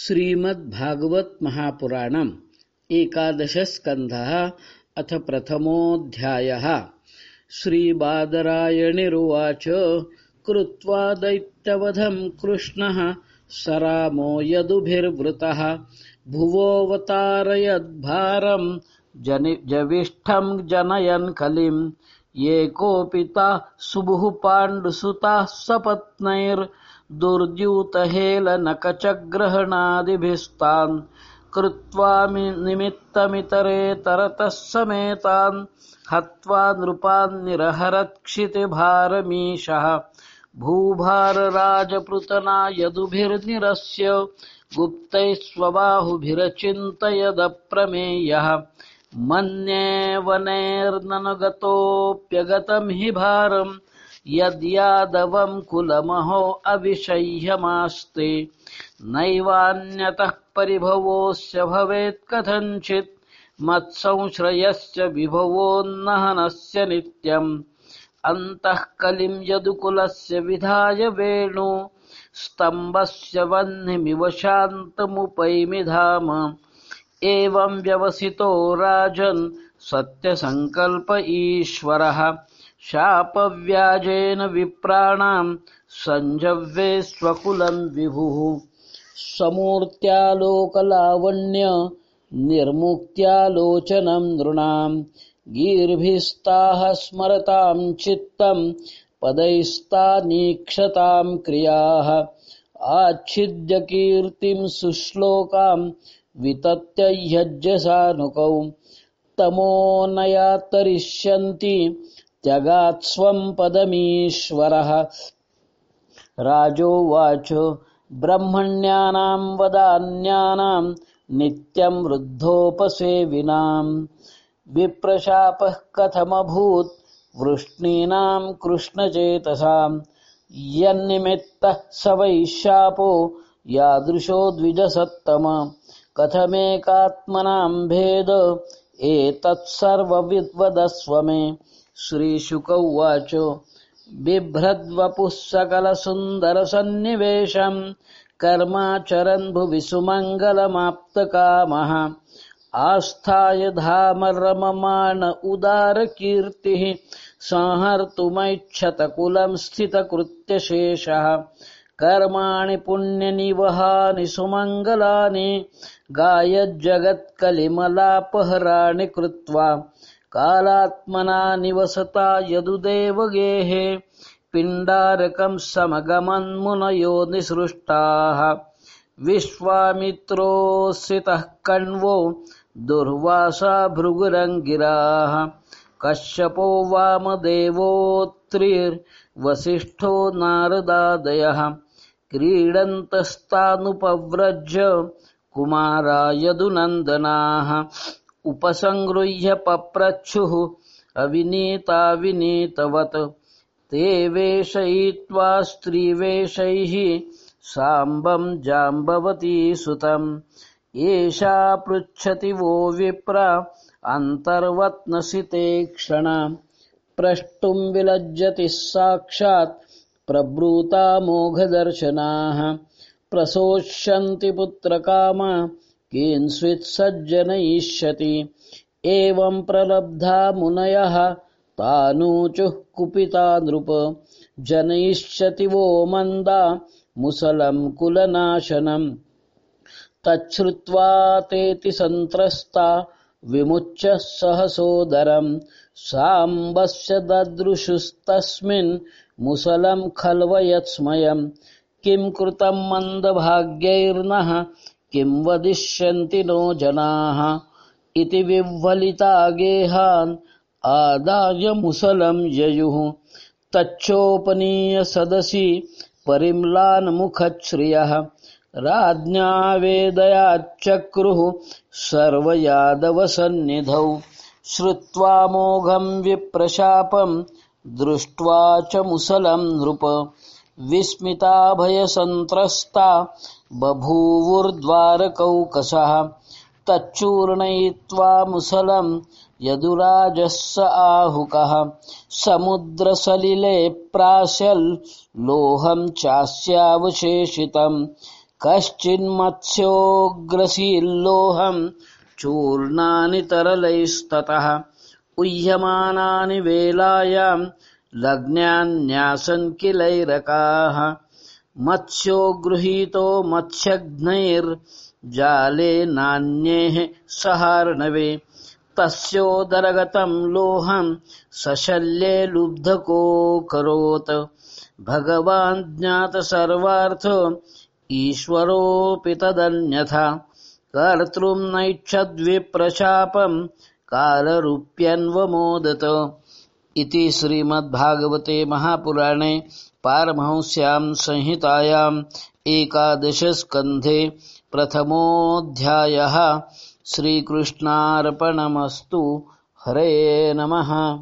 श्रीमद्भागवतमहापुराणम् एकादशस्कन्धः अथ प्रथमोऽध्यायः। श्रीबादरायणिरुवाच कृत्वा दैत्यवधम् कृष्णः स रामो यदुभिर्वृतः भुवोऽवतारयद्भारम् जविष्ठम् जनयन् कलिम् एकोपिता सुबुः पाण्डुसुताः सपत्नैर् दुर्द्यूतहेलनकचग्रहणादिभिस्तान् कृत्वा निमित्तमितरेतरतः समेतान् हत्वा नृपान्निरहरत्क्षितिभारमीशः भूभारराजपृतना यदुभिर्निरस्य गुप्तैः स्वबाहुभिरचिन्तयदप्रमेयः। मन्ये वनेर्ननुगतोऽप्यगतम् हि भारम् यद्यादवम् कुलमहो अविषह्यमास्ते नैवान्यतः परिभवोऽस्य भवेत् कथञ्चित् मत्संश्रयस्य विभवोन्नहनस्य नित्यम्। अन्तः कलिम् यदुकुलस्य विधाय वेणु स्तम्भस्य वह्निमिव शान्तमुपैमि धाम। एवम् व्यवसितो राजन् सत्यसङ्कल्प ईश्वरः शापव्याजेन विप्राणाम् सञ्जव्ये स्वकुलम् विभुः। समूर्त्यालोकलावण्य निर्मुक्त्यालोचनम् नृणाम् गीर्भिस्ताः स्मरताम् चित्तम् पदैस्तानीक्षताम् क्रियाः। आच्छिद्य कीर्तिम् सुश्लोकाम् वितत्य ह्यज्यसानुकौ तमो नयात्तरिष्यन्ति त्यगात्स्वम् पदमीश्वरः। राजोवाच ब्रह्मण्यानाम् वदान्यानाम् नित्यम् वृद्धोपसेविनाम् विप्रशापः कथमभूत् वृष्णीनाम् कृष्णचेतसाम् यन्निमित्तः स वै शापो यादृशो द्विजसत्तम। कथमेकात्मनाम् भेद एतत्सर्वविद्वदस्व मे श्रीशुक उवाच बिभ्रद्वपुः सकलसुन्दरसन्निवेशम् कर्माचरन् भुवि सुमङ्गलमाप्तकामः। आस्थाय धाम रममाण उदारकीर्तिः संहर्तुमैच्छतकुलम् स्थितकृत्यशेषः। कर्माणि पुण्यनिवहानि सुमङ्गलानि गायज्जगत्कलिमलापहराणि कृत्वा कालात्मना निवसता यदुदेवगेहे पिण्डारकम् समगमन्मुनयो निसृष्टाः। विश्वामित्रोऽसितः कण्वो दुर्वासा भृगुरङ्गिराः। कश्यपो वामदेवोऽत्रिर्वसिष्ठो नारदादयः। क्रीडन्तस्तानुपव्रज्य कुमारा यदुनन्दनाः उपसङ्गृह्य पप्रच्छुः। अविनीताविनीतवत् ते वेषयित्वा स्त्रीवेषैः साम्बम् जाम्बवती सुतम्। एषा पृच्छति वो विप्रा अन्तर्वत्नसि ते क्षण। प्रष्टुम् विलज्जति साक्षात् प्रब्रूता मोघदर्शनाः। प्रसोष्यन्ति पुत्रकामा किंस्वित्सज्जनयिष्यति एवम् प्रलब्धा मुनयः तानूचुः कुपिता नृप। जनयिष्यति वो मन्दा मुसलम् कुलनाशनम् तच्छ्रुत्वा तेति सन्त्रस्ता विमुच्य सहसोदरम् साम्बस्य ददृशुस्तस्मिन् मुसलम् खल्वयत्स्मयम् किम् कृतम् मन्दभाग्यैर्नः किम् वदिष्यन्ति नो जनाः? इति विह्वलिता गेहान् आदाय मुसलम् ययुः। तच्चोपनीय सदसि परिम्लान्मुखच्छ्रियः राज्ञा वेदयाच्चक्रुः सर्वयादवसन्निधौ। श्रुत्वा मोघम् विप्रशापम् दृष्ट्वा च मुसलम् नृप विस्मिताभयसन्त्रस्ता बभूवुर्द्वारकौकसः तच्चूर्णयित्वा मुसलम् यदुराजः स आहुकः समुद्रसलिले प्रास्यल्लोहम् चास्यावशेषितम् कश्चिन्मत्स्योग्रसील्लोहम् चूर्णानि तरलैस्ततः उह्यमानानि वेलायाम् लग्न्यान्यासन् किलैरकाः मत्स्यो गृहीतो मत्स्यघ्नैर्जाले नान्येः सहार्णवे। तस्योदरगतम् लोहम् सशल्ये लुब्धकोऽकरोत् भगवान् ज्ञातसर्वार्थ ईश्वरोऽपि तदन्यथा। कर्तृम् नैच्छद्विप्रशापम् कालरूप्यन्वमोदत इति श्रीमद्भागवते महापुराणे पारमहंस्यां संहितायाम् एकादशस्कन्धे प्रथमोऽध्यायः। श्रीकृष्णार्पणमस्तु। हरे नमः।